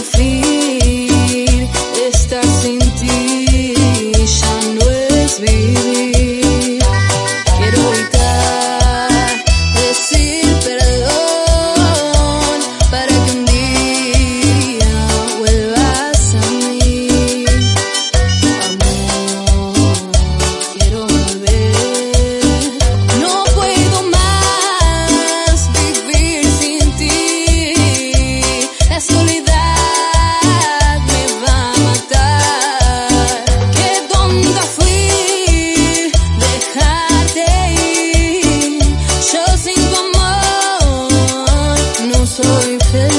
feel 所以。